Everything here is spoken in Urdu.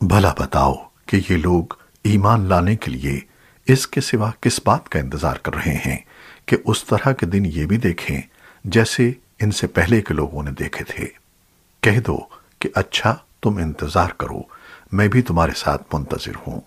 بھلا بتاؤ کہ یہ لوگ ایمان لانے کے لیے اس کے سوا کس بات کا انتظار کر رہے ہیں کہ اس طرح کے دن یہ بھی دیکھیں جیسے ان سے پہلے کے لوگوں نے دیکھے تھے۔ کہہ دو کہ اچھا تم انتظار کرو، میں بھی تمہارے ساتھ منتظر ہوں۔